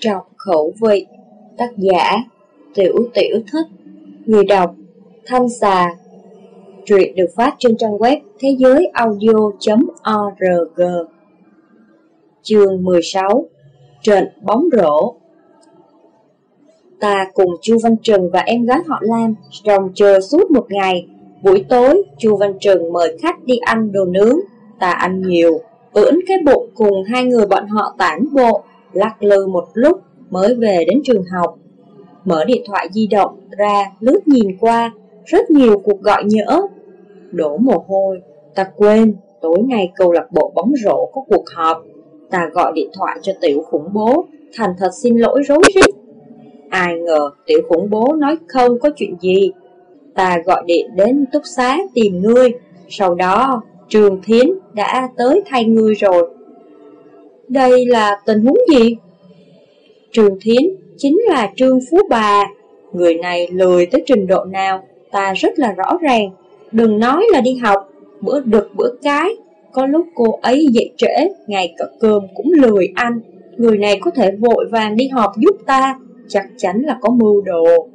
Trọc khẩu vị Tác giả Tiểu Tiểu Thích Người đọc Thanh Xà. Truyện được phát trên trang web thế giới audio.org Chương 16 Trận bóng rổ. Ta cùng Chu Văn Trừng và em gái họ Lam rồng chờ suốt một ngày. Buổi tối, Chu Văn Trừng mời khách đi ăn đồ nướng. Ta ăn nhiều ưỡn cái bụng cùng hai người bọn họ tản bộ lắc lư một lúc mới về đến trường học. Mở điện thoại di động ra, lướt nhìn qua, rất nhiều cuộc gọi nhỡ. Đổ mồ hôi, ta quên, tối nay câu lạc bộ bóng rổ có cuộc họp. Ta gọi điện thoại cho tiểu khủng bố, thành thật xin lỗi rối rít. Ai ngờ tiểu khủng bố nói không có chuyện gì. Ta gọi điện đến túc xá tìm ngươi, sau đó Trường Thiến đã tới thay ngươi rồi. Đây là tình huống gì? Trường Thiến chính là Trương Phú Bà. Người này lười tới trình độ nào, ta rất là rõ ràng. Đừng nói là đi học, bữa đực bữa cái. Có lúc cô ấy dậy trễ, ngày cả cơm cũng lười ăn. Người này có thể vội vàng đi họp giúp ta, chắc chắn là có mưu đồ.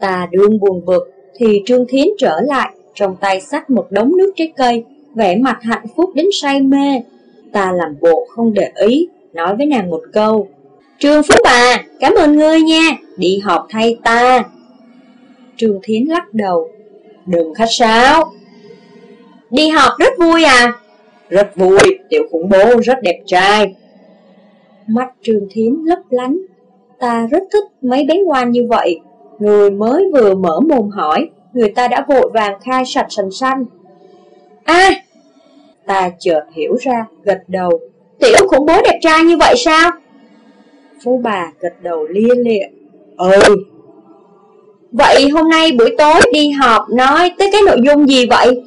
Ta đương buồn bực, thì Trương Thiến trở lại, trong tay sách một đống nước trái cây, vẻ mặt hạnh phúc đến say mê. Ta làm bộ không để ý, nói với nàng một câu. Trương Phú Bà, cảm ơn ngươi nha, đi họp thay ta. Trương Thiến lắc đầu, đừng khách sáo. Đi họp rất vui à? Rất vui, tiểu khủng bố rất đẹp trai. Mắt Trương Thiến lấp lánh, ta rất thích mấy bé ngoan như vậy. Người mới vừa mở mồm hỏi, người ta đã vội vàng khai sạch sành xanh. a ta chợt hiểu ra, gật đầu. Tiểu khủng bố đẹp trai như vậy sao? Phú bà gật đầu lia lịa. Ừ. Vậy hôm nay buổi tối đi họp nói tới cái nội dung gì vậy?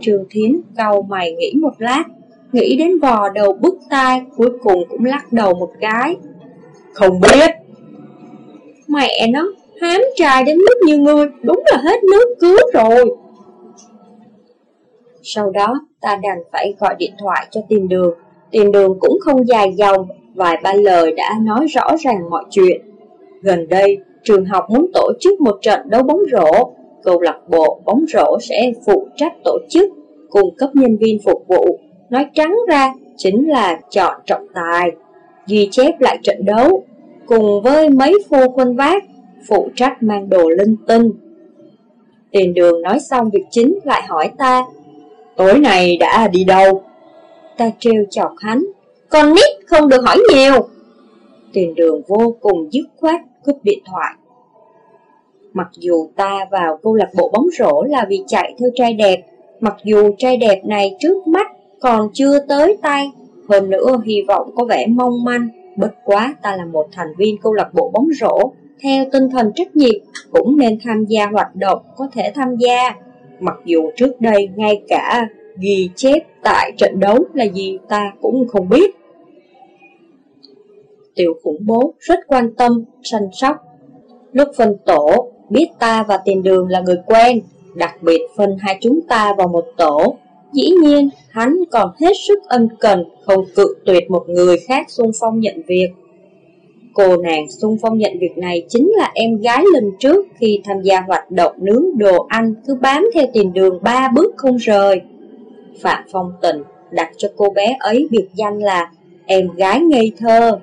Trường Thiến cầu mày nghĩ một lát, nghĩ đến vò đầu bức tai, cuối cùng cũng lắc đầu một cái. Không biết. Mẹ nó, hám trai đến mức như ngươi, đúng là hết nước cứu rồi. Sau đó, ta đành phải gọi điện thoại cho tiền đường. Tiền đường cũng không dài dòng, vài ba lời đã nói rõ ràng mọi chuyện. Gần đây, trường học muốn tổ chức một trận đấu bóng rổ. Câu lạc bộ bóng rổ sẽ phụ trách tổ chức, cung cấp nhân viên phục vụ. Nói trắng ra, chính là chọn trọng tài, ghi chép lại trận đấu, cùng với mấy phu khuân vác phụ trách mang đồ linh tinh. Tiền đường nói xong việc chính lại hỏi ta, tối nay đã đi đâu? Ta trêu chọc hắn, con nít không được hỏi nhiều. Tiền đường vô cùng dứt khoát cúp điện thoại. Mặc dù ta vào câu lạc bộ bóng rổ là vì chạy theo trai đẹp, mặc dù trai đẹp này trước mắt còn chưa tới tay, hơn nữa hy vọng có vẻ mong manh, bất quá ta là một thành viên câu lạc bộ bóng rổ, theo tinh thần trách nhiệm cũng nên tham gia hoạt động có thể tham gia. Mặc dù trước đây ngay cả ghi chép tại trận đấu là gì ta cũng không biết. Tiểu khủng bố rất quan tâm, săn sóc. Lúc phân tổ, biết ta và tiền đường là người quen, đặc biệt phân hai chúng ta vào một tổ. Dĩ nhiên, hắn còn hết sức ân cần, không cự tuyệt một người khác xung phong nhận việc. Cô nàng xung phong nhận việc này chính là em gái lần trước khi tham gia hoạt động nướng đồ ăn cứ bám theo tiền đường ba bước không rời. Phạm Phong Tình đặt cho cô bé ấy biệt danh là em gái ngây thơ.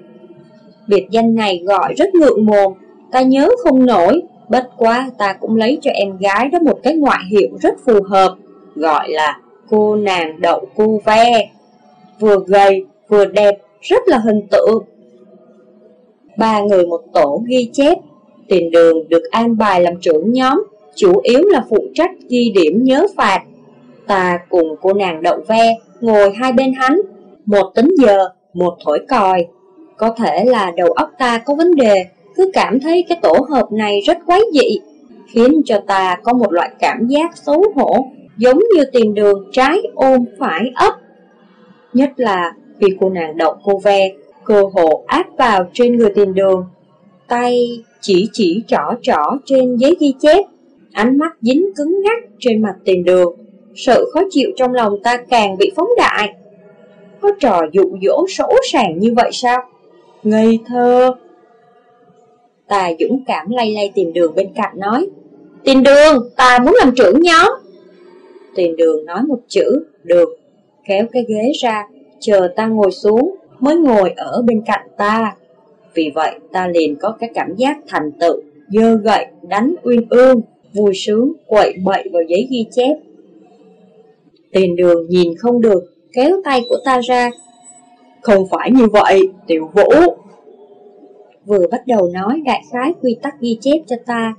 Biệt danh này gọi rất ngượng mồm, ta nhớ không nổi, bất quá ta cũng lấy cho em gái đó một cái ngoại hiệu rất phù hợp, gọi là cô nàng đậu cu ve. Vừa gầy, vừa đẹp, rất là hình tượng ba người một tổ ghi chép. Tiền đường được an bài làm trưởng nhóm, chủ yếu là phụ trách ghi điểm nhớ phạt. Ta cùng cô nàng đậu ve, ngồi hai bên hắn, một tính giờ, một thổi còi. Có thể là đầu óc ta có vấn đề, cứ cảm thấy cái tổ hợp này rất quái dị, khiến cho ta có một loại cảm giác xấu hổ, giống như tiền đường trái ôm phải ấp. Nhất là khi cô nàng đậu cô ve cơ hồ áp vào trên người tiền đường. Tay chỉ chỉ trỏ trỏ trên giấy ghi chép, ánh mắt dính cứng ngắt trên mặt tiền đường. Sự khó chịu trong lòng ta càng bị phóng đại. Có trò dụ dỗ sổ sàng như vậy sao? ngây thơ. Ta dũng cảm lay lay tiền đường bên cạnh nói, Tiền đường, ta muốn làm trưởng nhóm. Tiền đường nói một chữ, được, kéo cái ghế ra, chờ ta ngồi xuống, mới ngồi ở bên cạnh ta. Vì vậy ta liền có cái cảm giác thành tựu, dơ gậy, đánh uyên ương, vui sướng, quậy bậy vào giấy ghi chép. Tiền đường nhìn không được, kéo tay của ta ra. Không phải như vậy, tiểu vũ. Vừa bắt đầu nói đại khái quy tắc ghi chép cho ta.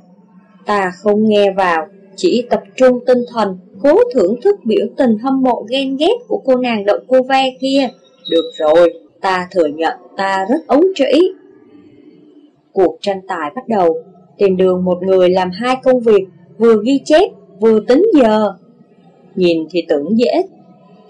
Ta không nghe vào, chỉ tập trung tinh thần, cố thưởng thức biểu tình hâm mộ ghen ghét của cô nàng đậu cô ve kia. Được rồi, ta thừa nhận ta rất ấu trĩ. Cuộc tranh tài bắt đầu, tìm đường một người làm hai công việc, vừa ghi chép, vừa tính giờ. Nhìn thì tưởng dễ,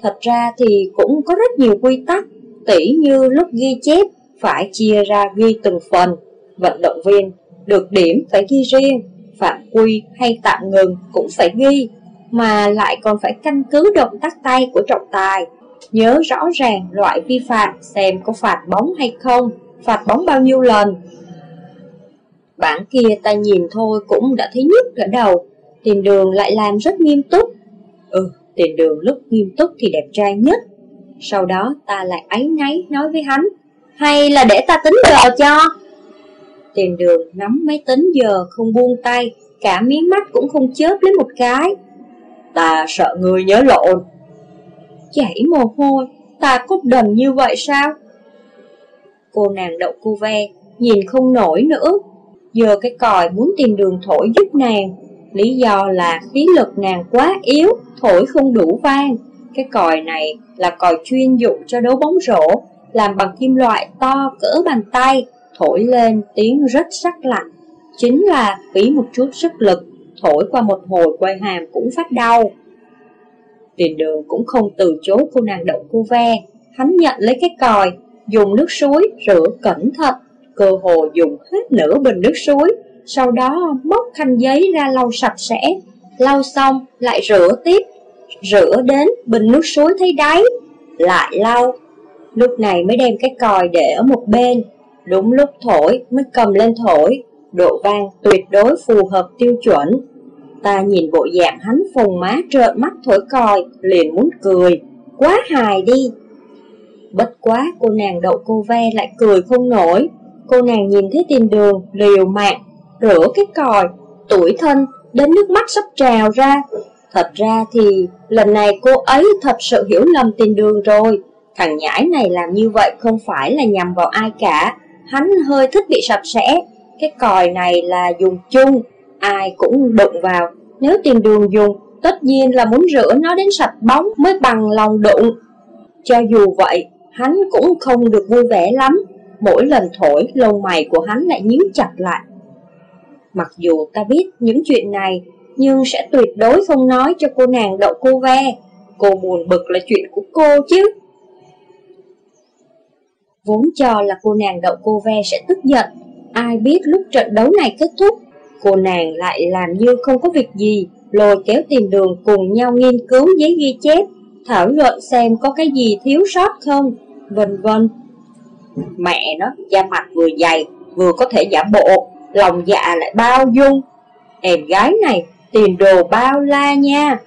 thật ra thì cũng có rất nhiều quy tắc, tỉ như lúc ghi chép phải chia ra ghi từng phần, vận động viên được điểm phải ghi riêng, phạm quy hay tạm ngừng cũng phải ghi, mà lại còn phải căn cứ động tác tay của trọng tài. Nhớ rõ ràng loại vi phạm xem có phạt bóng hay không, phạt bóng bao nhiêu lần. Bản kia ta nhìn thôi cũng đã thấy nhức cả đầu, tiền đường lại làm rất nghiêm túc. Ừ, tiền đường lúc nghiêm túc thì đẹp trai nhất. Sau đó ta lại áy náy nói với hắn, hay là để ta tính giờ cho? Tiền đường nắm máy tính giờ không buông tay, cả miếng mắt cũng không chớp lấy một cái. Ta sợ người nhớ lộn. Chảy mồ hôi, ta cốt đần như vậy sao? Cô nàng đậu cu ve, nhìn không nổi nữa. Giờ cái còi muốn tìm đường thổi giúp nàng. Lý do là khí lực nàng quá yếu, thổi không đủ vang. Cái còi này là còi chuyên dụng cho đấu bóng rổ, làm bằng kim loại to cỡ bàn tay, thổi lên tiếng rất sắc lạnh. Chính là phí một chút sức lực, thổi qua một hồi quay hàm cũng phát đau. Tiền đường cũng không từ chối cô nàng đậu cu ve, hắn nhận lấy cái còi, dùng nước suối rửa cẩn thận, cơ hồ dùng hết nửa bình nước suối, sau đó móc khăn giấy ra lau sạch sẽ, lau xong lại rửa tiếp, rửa đến bình nước suối thấy đáy, lại lau. Lúc này mới đem cái còi để ở một bên, đúng lúc thổi mới cầm lên thổi, độ vang tuyệt đối phù hợp tiêu chuẩn. Ta nhìn bộ dạng hắn phùng má trợn mắt thổi còi, liền muốn cười, quá hài đi. Bất quá cô nàng đậu cô ve lại cười không nổi, cô nàng nhìn thấy tiền đường, liều mạng, rửa cái còi, tuổi thân, đến nước mắt sắp trào ra. Thật ra thì lần này cô ấy thật sự hiểu lầm tiền đường rồi. Thằng nhãi này làm như vậy không phải là nhằm vào ai cả, hắn hơi thích bị sạch sẽ. Cái còi này là dùng chung, ai cũng đụng vào. Nếu tìm đường dùng, tất nhiên là muốn rửa nó đến sạch bóng mới bằng lòng đụng. Cho dù vậy, hắn cũng không được vui vẻ lắm. Mỗi lần thổi, lông mày của hắn lại nhíu chặt lại. Mặc dù ta biết những chuyện này, nhưng sẽ tuyệt đối không nói cho cô nàng đậu cô ve. Cô buồn bực là chuyện của cô chứ. Vốn cho là cô nàng đậu cô ve sẽ tức giận, ai biết lúc trận đấu này kết thúc, cô nàng lại làm như không có việc gì, lôi kéo tìm đường cùng nhau nghiên cứu giấy ghi chép, thảo luận xem có cái gì thiếu sót không, vân vân. Mẹ nó, da mặt vừa dày, vừa có thể giả bộ, lòng dạ lại bao dung. Em gái này, tiền đồ bao la nha.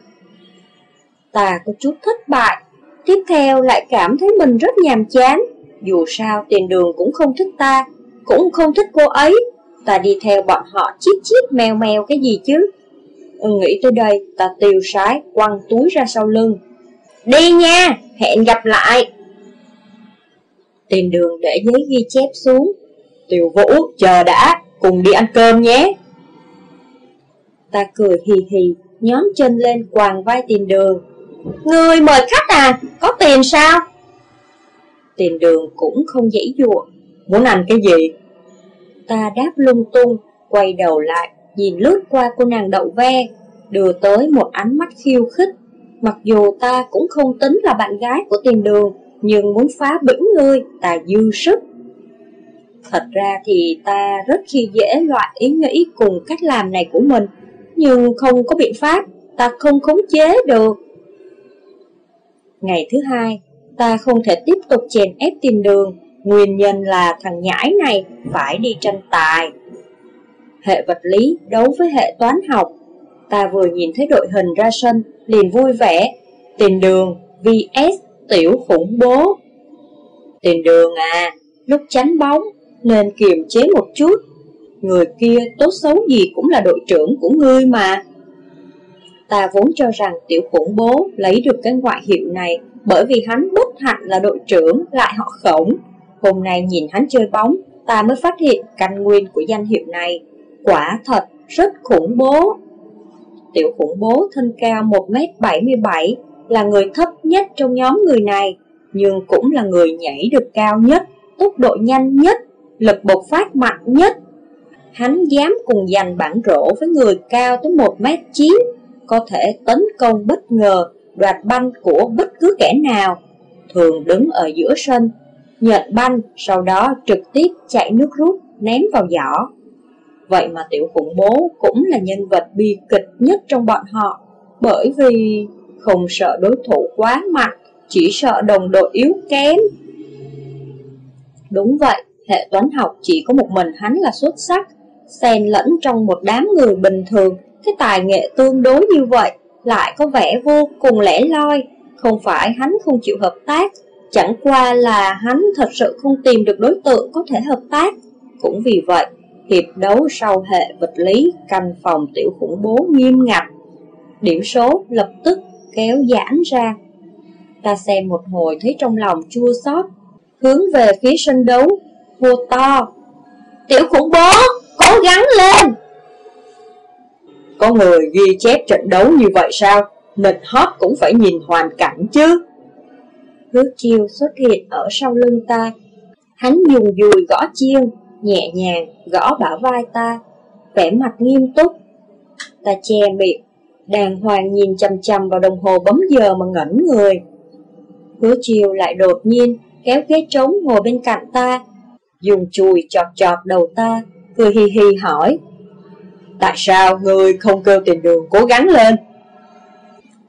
Ta có chút thất bại, tiếp theo lại cảm thấy mình rất nhàm chán. Dù sao tiền đường cũng không thích ta, cũng không thích cô ấy. Ta đi theo bọn họ chít chít mèo mèo cái gì chứ. Ừ, nghĩ tới đây, ta tiêu sái, quăng túi ra sau lưng. Đi nha, hẹn gặp lại. Tiền đường để giấy ghi chép xuống. Tiểu Vũ, chờ đã, cùng đi ăn cơm nhé. Ta cười hì hì, nhóm chân lên quàng vai tiền đường. Người mời khách à, có tiền sao? Tiền đường cũng không dễ dụa. Muốn ăn cái gì? Ta đáp lung tung, quay đầu lại, nhìn lướt qua cô nàng đậu ve, đưa tới một ánh mắt khiêu khích. Mặc dù ta cũng không tính là bạn gái của tiền đường, nhưng muốn phá bĩnh ngươi, ta dư sức. Thật ra thì ta rất khi dễ loại ý nghĩ cùng cách làm này của mình, nhưng không có biện pháp, ta không khống chế được. Ngày thứ hai, ta không thể tiếp tục chèn ép tiền đường, Nguyên nhân là thằng nhãi này phải đi tranh tài. Hệ vật lý đấu với hệ toán học. Ta vừa nhìn thấy đội hình ra sân, liền vui vẻ. Tiền đường vs tiểu khủng bố. Tiền đường à, lúc tránh bóng nên kiềm chế một chút. Người kia tốt xấu gì cũng là đội trưởng của ngươi mà. Ta vốn cho rằng tiểu khủng bố lấy được cái ngoại hiệu này bởi vì hắn bất hạnh là đội trưởng lại họ khổng. Hôm nay nhìn hắn chơi bóng, ta mới phát hiện căn nguyên của danh hiệu này. Quả thật rất khủng bố. Tiểu khủng bố thân cao 1m77 là người thấp nhất trong nhóm người này, nhưng cũng là người nhảy được cao nhất, tốc độ nhanh nhất, lực bộc phát mạnh nhất. Hắn dám cùng giành bản rổ với người cao tới 1m9, có thể tấn công bất ngờ, đoạt banh của bất cứ kẻ nào, thường đứng ở giữa sân, nhận banh, sau đó trực tiếp chạy nước rút, ném vào giỏ. Vậy mà tiểu khủng bố cũng là nhân vật bi kịch nhất trong bọn họ, bởi vì không sợ đối thủ quá mạnh, chỉ sợ đồng đội yếu kém. Đúng vậy, hệ toán học chỉ có một mình hắn là xuất sắc, xen lẫn trong một đám người bình thường, cái tài nghệ tương đối như vậy lại có vẻ vô cùng lẻ loi, không phải hắn không chịu hợp tác, chẳng qua là hắn thật sự không tìm được đối tượng có thể hợp tác. Cũng vì vậy, hiệp đấu sau hệ vật lý canh phòng tiểu khủng bố nghiêm ngặt. Điểm số lập tức kéo giãn ra. Ta xem một hồi thấy trong lòng chua xót, hướng về phía sân đấu, hô to. Tiểu khủng bố, cố gắng lên! Có người ghi chép trận đấu như vậy sao? Nịch hót cũng phải nhìn hoàn cảnh chứ. Hứa chiêu xuất hiện ở sau lưng ta. Hắn dùng dùi gõ chiêu nhẹ nhàng gõ bả vai ta, vẻ mặt nghiêm túc. Ta che miệng, đàng hoàng nhìn chầm chầm vào đồng hồ bấm giờ mà ngẩn người. Hứa chiều lại đột nhiên kéo ghế trống ngồi bên cạnh ta, dùng chùi chọt chọt đầu ta, cười hì hì hỏi. Tại sao người không kêu tiền đường cố gắng lên?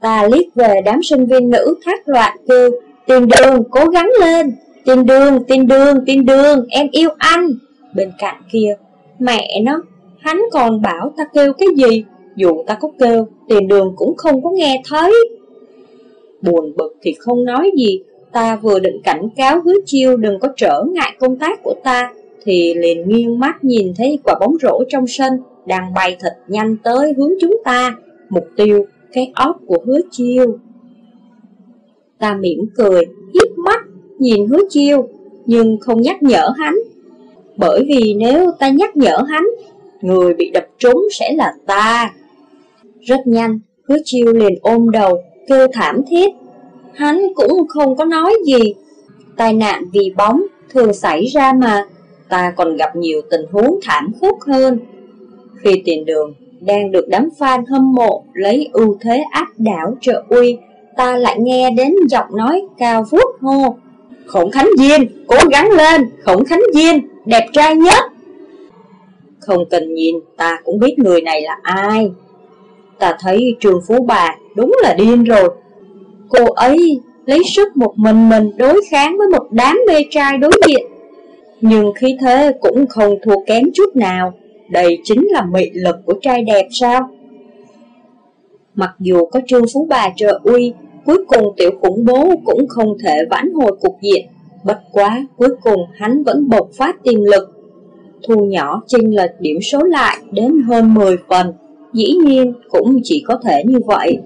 Ta liếc về đám sinh viên nữ thác loạn kêu, tiền đường cố gắng lên, tiền đường, tiền đường, tiền đường, em yêu anh. Bên cạnh kia, mẹ nó, hắn còn bảo ta kêu cái gì, dù ta có kêu, tiền đường cũng không có nghe thấy. Buồn bực thì không nói gì, ta vừa định cảnh cáo hứa chiêu đừng có trở ngại công tác của ta, thì liền nghiêng mắt nhìn thấy quả bóng rổ trong sân đang bay thật nhanh tới hướng chúng ta, mục tiêu cái óc của hứa chiêu. Ta mỉm cười, hiếp mắt, nhìn hứa chiêu, nhưng không nhắc nhở hắn. Bởi vì nếu ta nhắc nhở hắn, người bị đập trúng sẽ là ta. Rất nhanh, hứa chiêu liền ôm đầu, kêu thảm thiết. Hắn cũng không có nói gì. Tai nạn vì bóng thường xảy ra mà, ta còn gặp nhiều tình huống thảm khốc hơn. Khi tiền đường đang được đám fan hâm mộ lấy ưu thế áp đảo trợ uy, ta lại nghe đến giọng nói cao vút hô. Khổng Khánh Diên, cố gắng lên, Khổng Khánh Diên, đẹp trai nhất. Không cần nhìn, ta cũng biết người này là ai. Ta thấy trường phú bà đúng là điên rồi. Cô ấy lấy sức một mình mình đối kháng với một đám mê trai đối diện. Nhưng khi thế cũng không thua kém chút nào. Đây chính là mị lực của trai đẹp sao? Mặc dù có trương phú bà trợ uy, cuối cùng tiểu khủng bố cũng không thể vãn hồi cục diện. Bất quá, cuối cùng hắn vẫn bộc phát tiềm lực. Thu nhỏ chênh lệch điểm số lại đến hơn 10 phần, dĩ nhiên cũng chỉ có thể như vậy.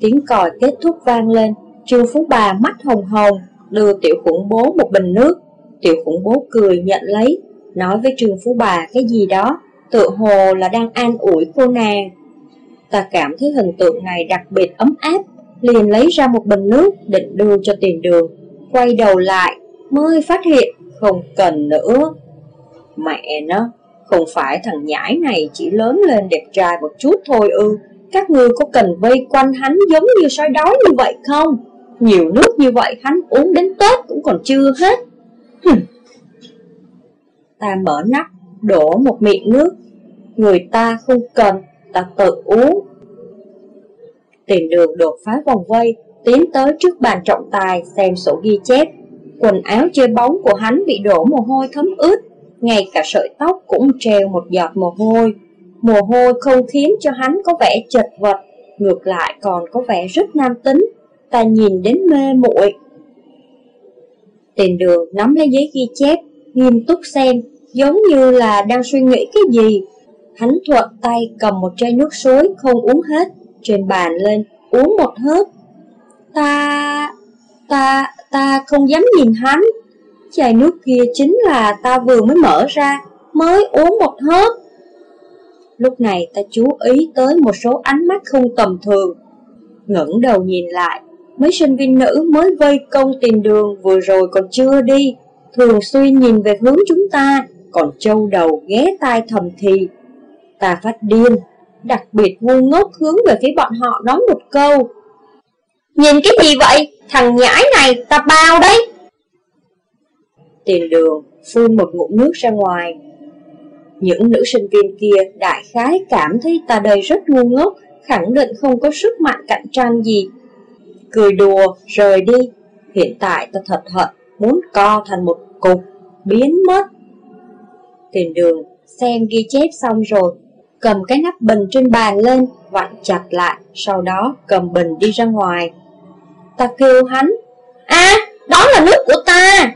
Tiếng còi kết thúc vang lên, trương phú bà mắt hồng hồng, đưa tiểu khủng bố một bình nước. Tiểu khủng bố cười nhận lấy, nói với trường phú bà cái gì đó, tự hồ là đang an ủi cô nàng. Ta cảm thấy hình tượng này đặc biệt ấm áp, liền lấy ra một bình nước định đưa cho tiền đường, quay đầu lại mới phát hiện không cần nữa. Mẹ nó, không phải thằng nhãi này chỉ lớn lên đẹp trai một chút thôi ư, các ngươi có cần vây quanh hắn giống như sói đói như vậy không? Nhiều nước như vậy hắn uống đến Tết cũng còn chưa hết. Hừm. Ta mở nắp, đổ một miệng nước. Người ta không cần, ta tự uống tìm đường đột phá vòng vây, tiến tới trước bàn trọng tài xem sổ ghi chép. Quần áo chơi bóng của hắn bị đổ mồ hôi thấm ướt, ngay cả sợi tóc cũng treo một giọt mồ hôi. Mồ hôi không khiến cho hắn có vẻ chật vật, ngược lại còn có vẻ rất nam tính, ta nhìn đến mê muội. Tiền đường nắm lấy giấy ghi chép, nghiêm túc xem, giống như là đang suy nghĩ cái gì. Hắn thuận tay cầm một chai nước suối không uống hết, trên bàn lên, uống một hớp. Ta... ta... ta không dám nhìn hắn. Chai nước kia chính là ta vừa mới mở ra, mới uống một hớp. Lúc này ta chú ý tới một số ánh mắt không tầm thường. ngẩng đầu nhìn lại, mấy sinh viên nữ mới vây công tìm đường vừa rồi còn chưa đi, thường xuyên nhìn về hướng chúng ta, còn châu đầu ghé tai thầm thì. Ta phát điên, đặc biệt ngu ngốc hướng về phía bọn họ nói một câu. Nhìn cái gì vậy? Thằng nhãi này ta bao đấy. Tiền đường phun một ngụm nước ra ngoài. Những nữ sinh viên kia đại khái cảm thấy ta đây rất ngu ngốc, khẳng định không có sức mạnh cạnh tranh gì. Cười đùa, rời đi. Hiện tại ta thật hận, muốn co thành một cục, biến mất. Tiền đường, xem ghi chép xong rồi, cầm cái nắp bình trên bàn lên, vặn chặt lại, sau đó cầm bình đi ra ngoài. Ta kêu hắn, a đó là nước của ta!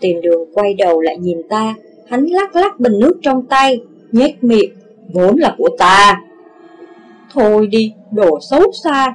Tiền đường quay đầu lại nhìn ta, hắn lắc lắc bình nước trong tay, nhếch miệng, vốn là của ta. Thôi đi, đồ xấu xa,